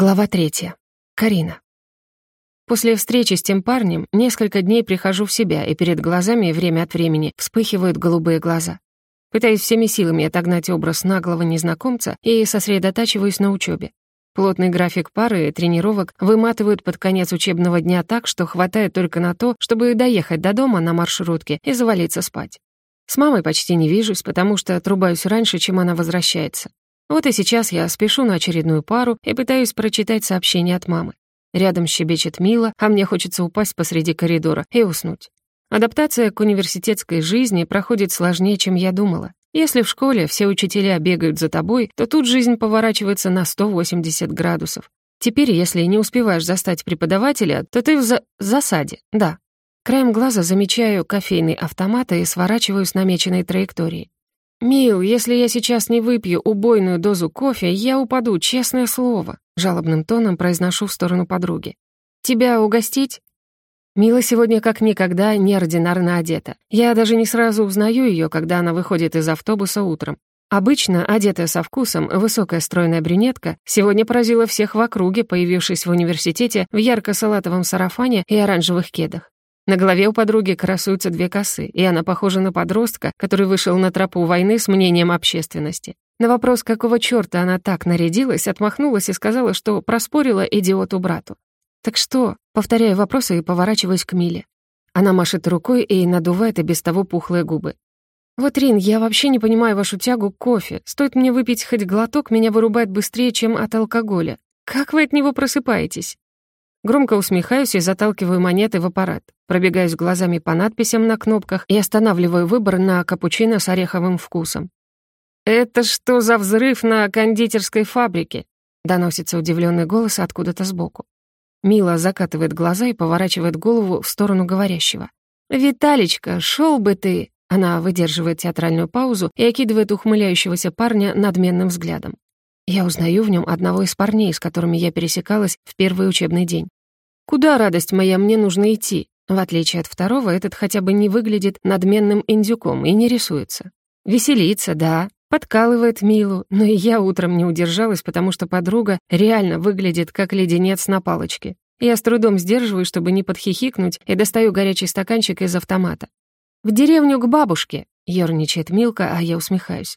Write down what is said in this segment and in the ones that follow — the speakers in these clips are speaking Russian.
Глава третья. Карина. После встречи с тем парнем несколько дней прихожу в себя, и перед глазами время от времени вспыхивают голубые глаза. Пытаюсь всеми силами отогнать образ наглого незнакомца и сосредотачиваюсь на учебе. Плотный график пары и тренировок выматывают под конец учебного дня так, что хватает только на то, чтобы доехать до дома на маршрутке и завалиться спать. С мамой почти не вижусь, потому что отрубаюсь раньше, чем она возвращается. Вот и сейчас я спешу на очередную пару и пытаюсь прочитать сообщение от мамы. Рядом щебечет Мила, а мне хочется упасть посреди коридора и уснуть. Адаптация к университетской жизни проходит сложнее, чем я думала. Если в школе все учителя бегают за тобой, то тут жизнь поворачивается на 180 градусов. Теперь, если не успеваешь застать преподавателя, то ты в за... засаде, да. Краем глаза замечаю кофейный автомат и сворачиваю с намеченной траектории. «Мил, если я сейчас не выпью убойную дозу кофе, я упаду, честное слово», — жалобным тоном произношу в сторону подруги. «Тебя угостить?» Мила сегодня как никогда неординарно одета. Я даже не сразу узнаю ее, когда она выходит из автобуса утром. Обычно, одетая со вкусом, высокая стройная брюнетка сегодня поразила всех в округе, появившись в университете в ярко-салатовом сарафане и оранжевых кедах. На голове у подруги красуются две косы, и она похожа на подростка, который вышел на тропу войны с мнением общественности. На вопрос, какого чёрта она так нарядилась, отмахнулась и сказала, что проспорила идиоту-брату. «Так что?» — повторяю вопросы и поворачиваюсь к Миле. Она машет рукой и надувает и без того пухлые губы. «Вот, Рин, я вообще не понимаю вашу тягу к кофе. Стоит мне выпить хоть глоток, меня вырубает быстрее, чем от алкоголя. Как вы от него просыпаетесь?» Громко усмехаюсь и заталкиваю монеты в аппарат. Пробегаюсь глазами по надписям на кнопках и останавливаю выбор на капучино с ореховым вкусом. «Это что за взрыв на кондитерской фабрике?» доносится удивленный голос откуда-то сбоку. Мила закатывает глаза и поворачивает голову в сторону говорящего. «Виталечка, шел бы ты!» Она выдерживает театральную паузу и окидывает ухмыляющегося парня надменным взглядом. Я узнаю в нем одного из парней, с которыми я пересекалась в первый учебный день. Куда, радость моя, мне нужно идти? В отличие от второго, этот хотя бы не выглядит надменным индюком и не рисуется. Веселится, да, подкалывает Милу, но и я утром не удержалась, потому что подруга реально выглядит как леденец на палочке. Я с трудом сдерживаю, чтобы не подхихикнуть, и достаю горячий стаканчик из автомата. «В деревню к бабушке», — ерничает Милка, а я усмехаюсь.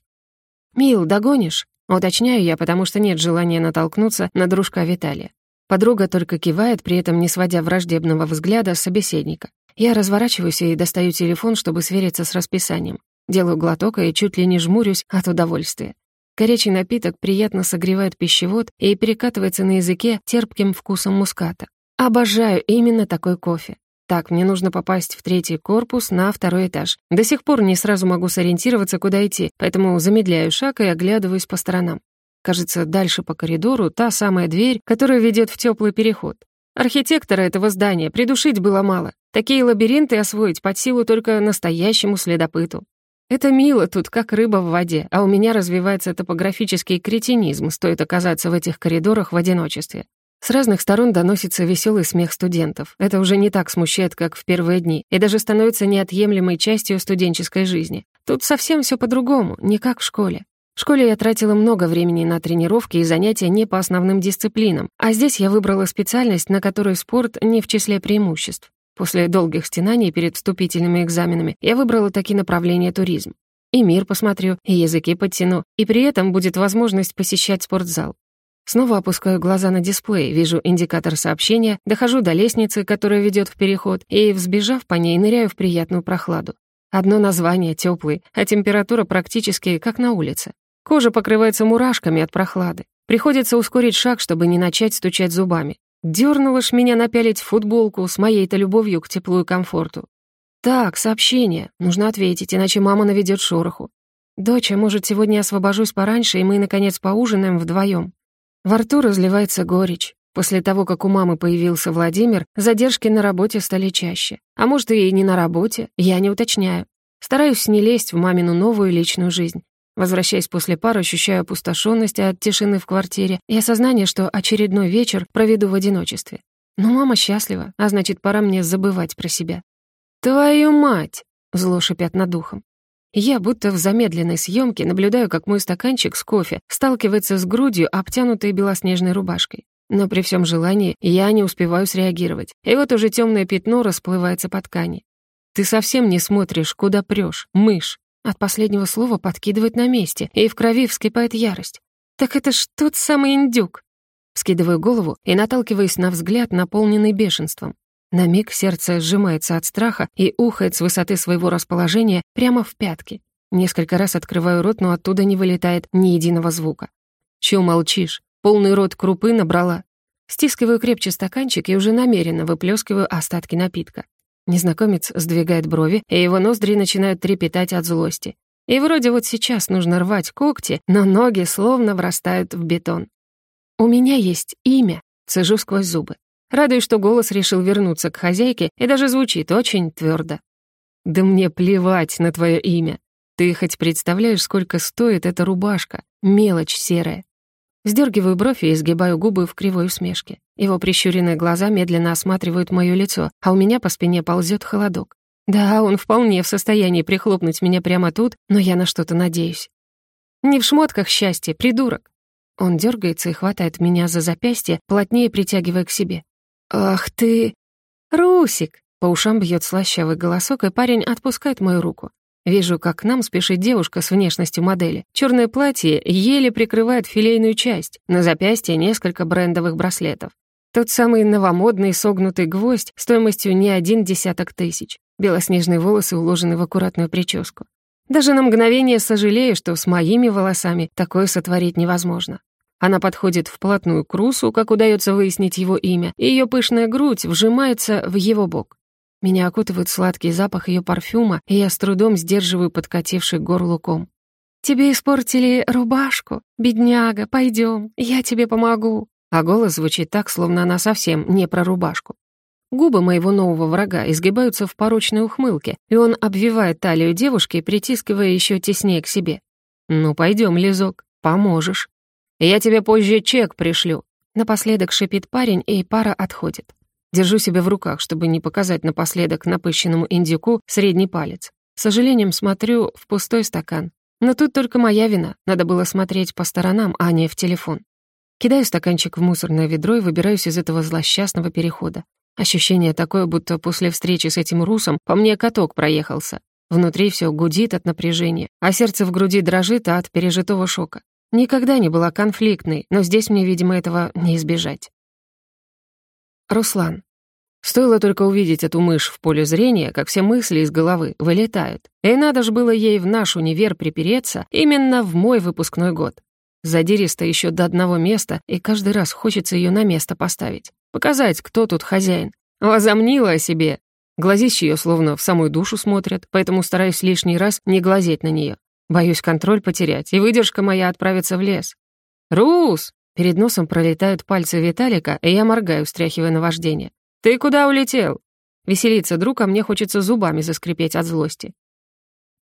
«Мил, догонишь?» Уточняю я, потому что нет желания натолкнуться на дружка Виталия. Подруга только кивает, при этом не сводя враждебного взгляда с собеседника. Я разворачиваюсь и достаю телефон, чтобы свериться с расписанием. Делаю глоток и чуть ли не жмурюсь от удовольствия. Горячий напиток приятно согревает пищевод и перекатывается на языке терпким вкусом муската. Обожаю именно такой кофе. Так, мне нужно попасть в третий корпус на второй этаж. До сих пор не сразу могу сориентироваться, куда идти, поэтому замедляю шаг и оглядываюсь по сторонам. Кажется, дальше по коридору та самая дверь, которая ведет в теплый переход. Архитектора этого здания придушить было мало. Такие лабиринты освоить под силу только настоящему следопыту. Это мило тут, как рыба в воде, а у меня развивается топографический кретинизм, стоит оказаться в этих коридорах в одиночестве. С разных сторон доносится веселый смех студентов. Это уже не так смущает, как в первые дни, и даже становится неотъемлемой частью студенческой жизни. Тут совсем все по-другому, не как в школе. В школе я тратила много времени на тренировки и занятия не по основным дисциплинам, а здесь я выбрала специальность, на которой спорт не в числе преимуществ. После долгих стенаний перед вступительными экзаменами я выбрала такие направления туризм. И мир посмотрю, и языки подтяну, и при этом будет возможность посещать спортзал. Снова опускаю глаза на дисплей, вижу индикатор сообщения, дохожу до лестницы, которая ведет в переход, и, взбежав по ней, ныряю в приятную прохладу. Одно название теплый, а температура практически как на улице. Кожа покрывается мурашками от прохлады. Приходится ускорить шаг, чтобы не начать стучать зубами. Дёрнуло ж меня напялить футболку с моей-то любовью к теплу и комфорту. Так, сообщение. Нужно ответить, иначе мама наведет шороху. «Доча, может, сегодня освобожусь пораньше, и мы, наконец, поужинаем вдвоем. Во рту разливается горечь. После того, как у мамы появился Владимир, задержки на работе стали чаще. А может, и не на работе, я не уточняю. Стараюсь не лезть в мамину новую личную жизнь. Возвращаясь после пары, ощущаю опустошенность от тишины в квартире и осознание, что очередной вечер проведу в одиночестве. Но мама счастлива, а значит, пора мне забывать про себя. «Твою мать!» — зло шипят над духом. Я будто в замедленной съемке наблюдаю, как мой стаканчик с кофе сталкивается с грудью, обтянутой белоснежной рубашкой. Но при всем желании я не успеваю среагировать, и вот уже темное пятно расплывается по ткани. «Ты совсем не смотришь, куда прешь, мышь!» От последнего слова подкидывает на месте, и в крови вскипает ярость. «Так это ж тот самый индюк!» Скидываю голову и наталкиваюсь на взгляд, наполненный бешенством. На миг сердце сжимается от страха и ухает с высоты своего расположения прямо в пятки. Несколько раз открываю рот, но оттуда не вылетает ни единого звука. «Чё молчишь? Полный рот крупы набрала». Стискиваю крепче стаканчик и уже намеренно выплескиваю остатки напитка. Незнакомец сдвигает брови, и его ноздри начинают трепетать от злости. И вроде вот сейчас нужно рвать когти, но ноги словно врастают в бетон. «У меня есть имя», — цежу сквозь зубы. Радуюсь, что голос решил вернуться к хозяйке и даже звучит очень твердо. «Да мне плевать на твое имя. Ты хоть представляешь, сколько стоит эта рубашка? Мелочь серая. Сдергиваю бровь и изгибаю губы в кривой усмешке. Его прищуренные глаза медленно осматривают моё лицо, а у меня по спине ползет холодок. Да, он вполне в состоянии прихлопнуть меня прямо тут, но я на что-то надеюсь. Не в шмотках счастье, придурок. Он дергается и хватает меня за запястье, плотнее притягивая к себе. «Ах ты...» «Русик!» По ушам бьет слащавый голосок, и парень отпускает мою руку. Вижу, как к нам спешит девушка с внешностью модели. Черное платье еле прикрывает филейную часть, на запястье несколько брендовых браслетов. Тот самый новомодный согнутый гвоздь стоимостью не один десяток тысяч. Белоснежные волосы уложены в аккуратную прическу. Даже на мгновение сожалею, что с моими волосами такое сотворить невозможно. Она подходит вплотную к Русу, как удается выяснить его имя, и ее пышная грудь вжимается в его бок. Меня окутывает сладкий запах ее парфюма, и я с трудом сдерживаю подкативший горлу ком. «Тебе испортили рубашку? Бедняга, пойдем, я тебе помогу». А голос звучит так, словно она совсем не про рубашку. Губы моего нового врага изгибаются в порочной ухмылке, и он обвивает талию девушки, притискивая еще теснее к себе. «Ну, пойдем, Лизок, поможешь. Я тебе позже чек пришлю». Напоследок шипит парень, и пара отходит. Держу себя в руках, чтобы не показать напоследок напыщенному индюку средний палец. С сожалением смотрю в пустой стакан. Но тут только моя вина. Надо было смотреть по сторонам, а не в телефон. Кидаю стаканчик в мусорное ведро и выбираюсь из этого злосчастного перехода. Ощущение такое, будто после встречи с этим русом по мне каток проехался. Внутри все гудит от напряжения, а сердце в груди дрожит от пережитого шока. Никогда не была конфликтной, но здесь мне, видимо, этого не избежать. Руслан. Стоило только увидеть эту мышь в поле зрения, как все мысли из головы вылетают. И надо же было ей в наш универ припереться именно в мой выпускной год. Задиристо еще до одного места, и каждый раз хочется ее на место поставить. Показать, кто тут хозяин. Возомнила о себе. Глазищи ее словно в самую душу смотрят, поэтому стараюсь лишний раз не глазеть на нее. Боюсь контроль потерять, и выдержка моя отправится в лес. «Рус!» Перед носом пролетают пальцы Виталика, и я моргаю, встряхивая наваждение. «Ты куда улетел?» Веселиться друг, а мне хочется зубами заскрипеть от злости.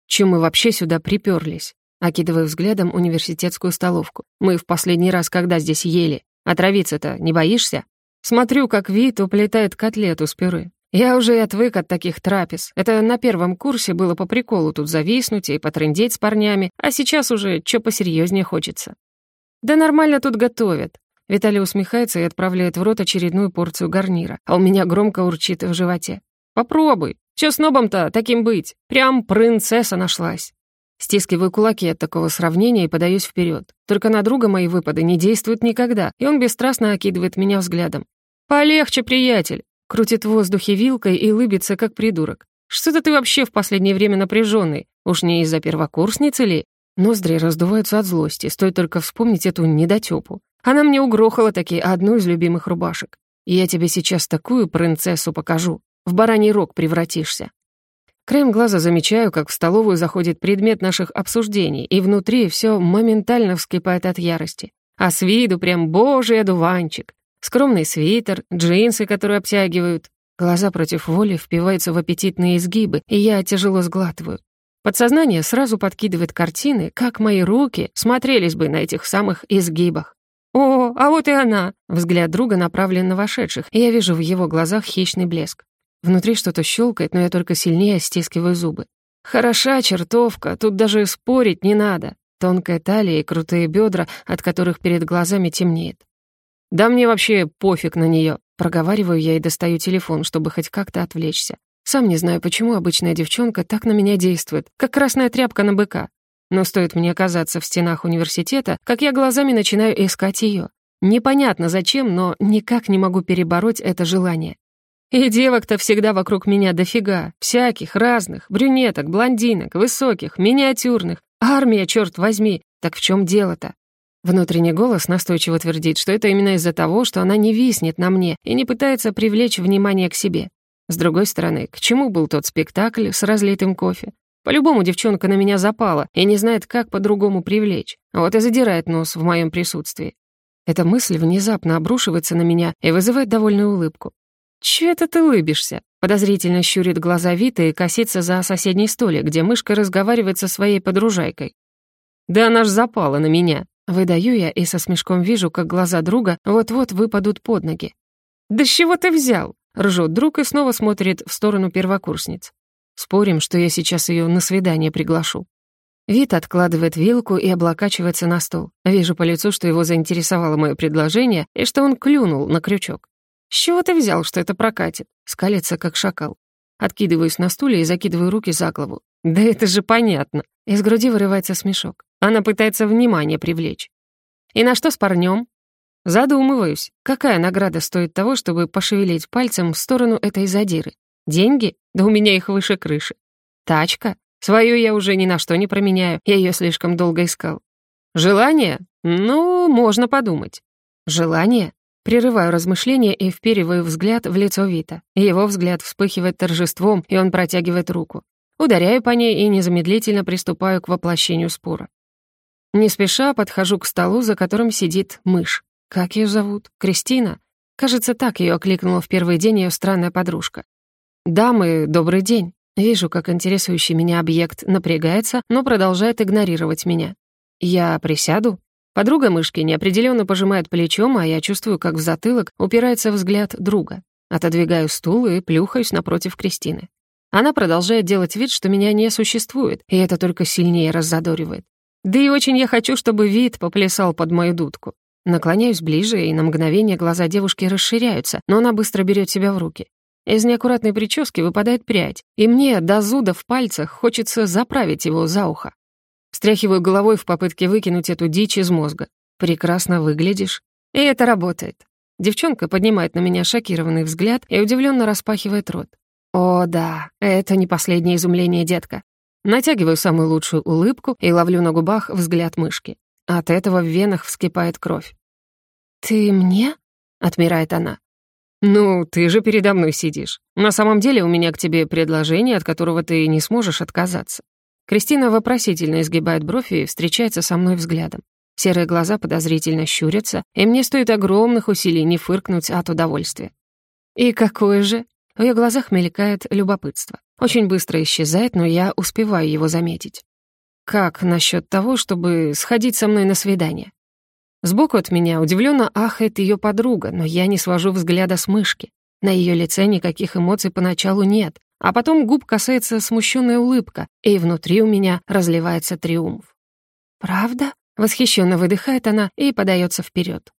Чем мы вообще сюда приперлись? Окидываю взглядом университетскую столовку. Мы в последний раз когда здесь ели? Отравиться-то не боишься? Смотрю, как Вит уплетает котлету с пюре. Я уже и отвык от таких трапез. Это на первом курсе было по приколу тут зависнуть и потрындеть с парнями, а сейчас уже чё посерьезнее хочется. «Да нормально тут готовят». Виталий усмехается и отправляет в рот очередную порцию гарнира, а у меня громко урчит в животе. «Попробуй. Чё с нобом-то таким быть? Прям принцесса нашлась». Стискиваю кулаки от такого сравнения и подаюсь вперед. Только на друга мои выпады не действуют никогда, и он бесстрастно окидывает меня взглядом. «Полегче, приятель!» Крутит в воздухе вилкой и лыбится, как придурок. «Что-то ты вообще в последнее время напряженный. Уж не из-за первокурсницы ли?» Ноздри раздуваются от злости, стоит только вспомнить эту недотёпу. Она мне угрохала таки одну из любимых рубашек. Я тебе сейчас такую принцессу покажу. В бараний рог превратишься. Краем глаза замечаю, как в столовую заходит предмет наших обсуждений, и внутри все моментально вскипает от ярости. А с виду прям божий одуванчик. Скромный свитер, джинсы, которые обтягивают. Глаза против воли впиваются в аппетитные изгибы, и я тяжело сглатываю. Подсознание сразу подкидывает картины, как мои руки смотрелись бы на этих самых изгибах. «О, а вот и она!» Взгляд друга направлен на вошедших, и я вижу в его глазах хищный блеск. Внутри что-то щелкает, но я только сильнее стискиваю зубы. Хороша чертовка, тут даже спорить не надо. Тонкая талия и крутые бедра, от которых перед глазами темнеет. Да мне вообще пофиг на нее. Проговариваю я и достаю телефон, чтобы хоть как-то отвлечься. Сам не знаю, почему обычная девчонка так на меня действует, как красная тряпка на быка. Но стоит мне оказаться в стенах университета, как я глазами начинаю искать ее. Непонятно зачем, но никак не могу перебороть это желание. И девок-то всегда вокруг меня дофига. Всяких, разных, брюнеток, блондинок, высоких, миниатюрных. Армия, черт возьми. Так в чем дело-то? Внутренний голос настойчиво твердит, что это именно из-за того, что она не виснет на мне и не пытается привлечь внимание к себе. С другой стороны, к чему был тот спектакль с разлитым кофе? По-любому девчонка на меня запала и не знает, как по-другому привлечь. Вот и задирает нос в моем присутствии. Эта мысль внезапно обрушивается на меня и вызывает довольную улыбку. «Чё это ты улыбишься?» Подозрительно щурит глаза Вита и косится за соседний столик, где мышка разговаривает со своей подружайкой. «Да она ж запала на меня!» Выдаю я и со смешком вижу, как глаза друга вот-вот выпадут под ноги. «Да с чего ты взял?» Ржет друг и снова смотрит в сторону первокурсниц. Спорим, что я сейчас ее на свидание приглашу. Вит откладывает вилку и облокачивается на стол. Вижу по лицу, что его заинтересовало мое предложение и что он клюнул на крючок. «С чего ты взял, что это прокатит?» Скалится, как шакал. Откидываюсь на стуле и закидываю руки за голову. «Да это же понятно!» Из груди вырывается смешок. Она пытается внимание привлечь. «И на что с парнем? Задумываюсь, какая награда стоит того, чтобы пошевелить пальцем в сторону этой задиры? Деньги? Да у меня их выше крыши. Тачка? Свою я уже ни на что не променяю, я ее слишком долго искал. Желание? Ну, можно подумать. Желание? Прерываю размышления и впериваю взгляд в лицо Вита. Его взгляд вспыхивает торжеством, и он протягивает руку. Ударяю по ней и незамедлительно приступаю к воплощению спора. Не спеша подхожу к столу, за которым сидит мышь. Как ее зовут? Кристина? Кажется, так ее окликнула в первый день ее странная подружка. «Дамы, добрый день». Вижу, как интересующий меня объект напрягается, но продолжает игнорировать меня. «Я присяду?» Подруга мышки неопределенно пожимает плечом, а я чувствую, как в затылок упирается взгляд друга. Отодвигаю стул и плюхаюсь напротив Кристины. Она продолжает делать вид, что меня не существует, и это только сильнее раззадоривает. Да и очень я хочу, чтобы вид поплясал под мою дудку. Наклоняюсь ближе, и на мгновение глаза девушки расширяются, но она быстро берет себя в руки. Из неаккуратной прически выпадает прядь, и мне до зуда в пальцах хочется заправить его за ухо. Стряхиваю головой в попытке выкинуть эту дичь из мозга. Прекрасно выглядишь. И это работает. Девчонка поднимает на меня шокированный взгляд и удивленно распахивает рот. О, да, это не последнее изумление, детка. Натягиваю самую лучшую улыбку и ловлю на губах взгляд мышки. От этого в венах вскипает кровь. «Ты мне?» — отмирает она. «Ну, ты же передо мной сидишь. На самом деле у меня к тебе предложение, от которого ты не сможешь отказаться. Кристина вопросительно изгибает бровь и встречается со мной взглядом. Серые глаза подозрительно щурятся, и мне стоит огромных усилий не фыркнуть от удовольствия. «И какое же?» В ее глазах мелькает любопытство. Очень быстро исчезает, но я успеваю его заметить. «Как насчет того, чтобы сходить со мной на свидание?» Сбоку от меня удивленно ахает ее подруга, но я не свожу взгляда с мышки. На ее лице никаких эмоций поначалу нет, а потом губ касается смущенная улыбка, и внутри у меня разливается триумф. «Правда?» — восхищенно выдыхает она и подается вперед.